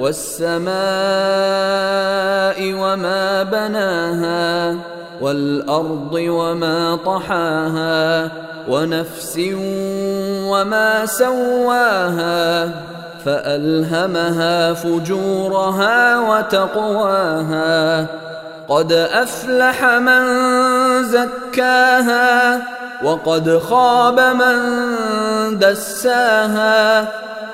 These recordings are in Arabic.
والسماء وما بناها والأرض وما طحاها ونفس وما سواها فألهمها فجورها وتقواها. قد أفلح من زكاها وقد خاب من دساها.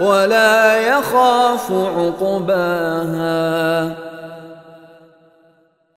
ولا يخاف عقباها.